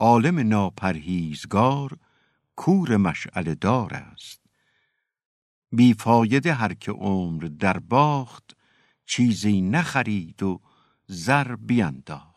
عالم ناپرهیزگار کور مشعل دار است. بیفایده هر که عمر در باخت چیزی نخرید و زر بینداخت.